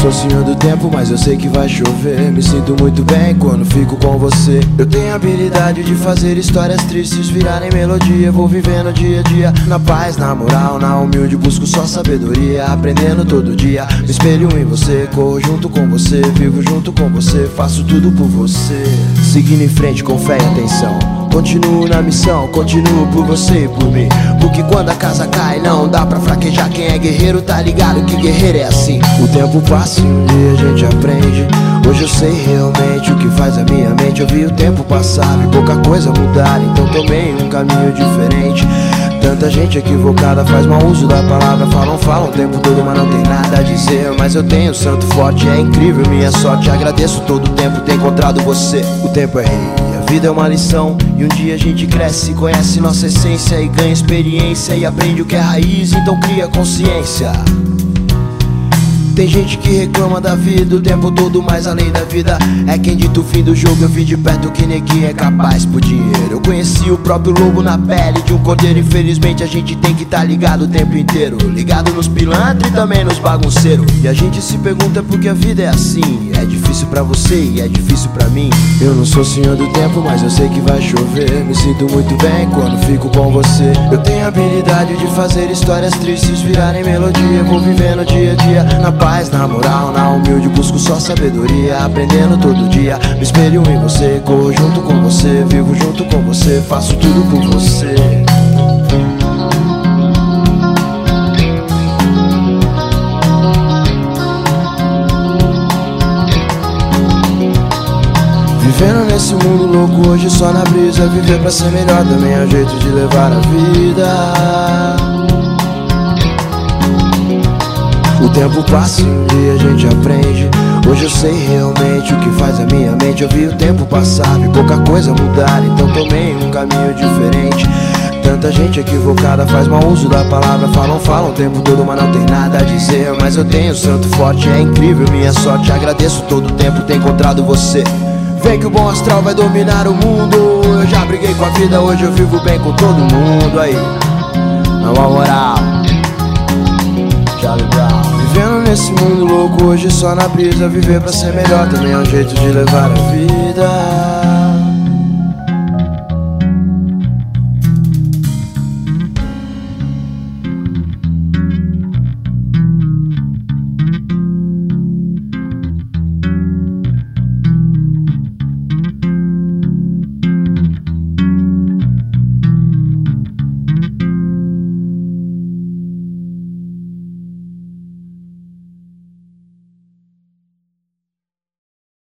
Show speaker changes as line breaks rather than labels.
sou senhor do tempo, mas eu sei que vai chover. Me sinto muito bem quando fico com você. Eu tenho a habilidade de fazer histórias tristes virarem melodia. Vou vivendo dia a dia, na paz, na moral, na humilde. Busco só sabedoria, aprendendo todo dia. Me espelho em você, corro junto com você. Vivo junto com você, faço tudo por você. Seguindo em frente com fé e atenção. Continuo na missão, continuo por você e por mim. Porque quando a casa cai, não dá pra fraquejar. Quem é guerreiro tá ligado que guerreiro é assim. O tempo passa e um dia a gente aprende. Hoje eu sei realmente o que faz a minha mente. Eu vi o tempo passar e pouca coisa mudar. Então tomei um caminho diferente. Tanta gente equivocada faz mau uso da palavra. Falam, falam o tempo todo, mas não tem nada a dizer. Mas eu tenho santo forte, é incrível minha sorte. Agradeço todo o tempo ter encontrado você. O tempo é rei vida é uma lição e um dia a gente cresce, conhece nossa essência e ganha experiência e aprende o que é raiz, então cria consciência. Tem gente que reclama da vida o tempo todo, mas além da vida é quem dita o fim do jogo. Eu vi de perto que neguinho é capaz por dinheiro. Eu conheci o próprio lobo na pele de um cordeiro. Infelizmente a gente tem que tá ligado o tempo inteiro. Ligado nos pilantras e também nos bagunceiros. E a gente se pergunta por que a vida é assim. É difícil para você e é difícil para mim. Eu não sou senhor do tempo, mas eu sei que vai chover. Me sinto muito bem quando fico com você. Eu tenho a habilidade de fazer histórias tristes virarem melodia. Vou vivendo dia a dia na paz paz, na moral, na humilde busco só sabedoria Aprendendo todo dia, me espelho em você Corro junto com você, vivo junto com você Faço tudo por você. Vivendo nesse mundo louco hoje só na brisa Viver pra ser melhor também é um jeito de levar a vida tempo passa e a gente aprende. Hoje eu sei realmente o que faz a minha mente. Eu vi o tempo passar, vi pouca coisa mudar, então tomei um caminho diferente. Tanta gente equivocada faz mau uso da palavra. Falam, falam o tempo todo, mas não tem nada a dizer. Mas eu tenho santo forte, é incrível minha sorte. Agradeço todo o tempo ter encontrado você. Vem que o bom astral vai dominar o mundo. Eu já briguei com a vida, hoje eu vivo bem com todo mundo. Aí, mundo louco hoje só na brisa. Viver pra ser melhor também é um jeito de levar a vida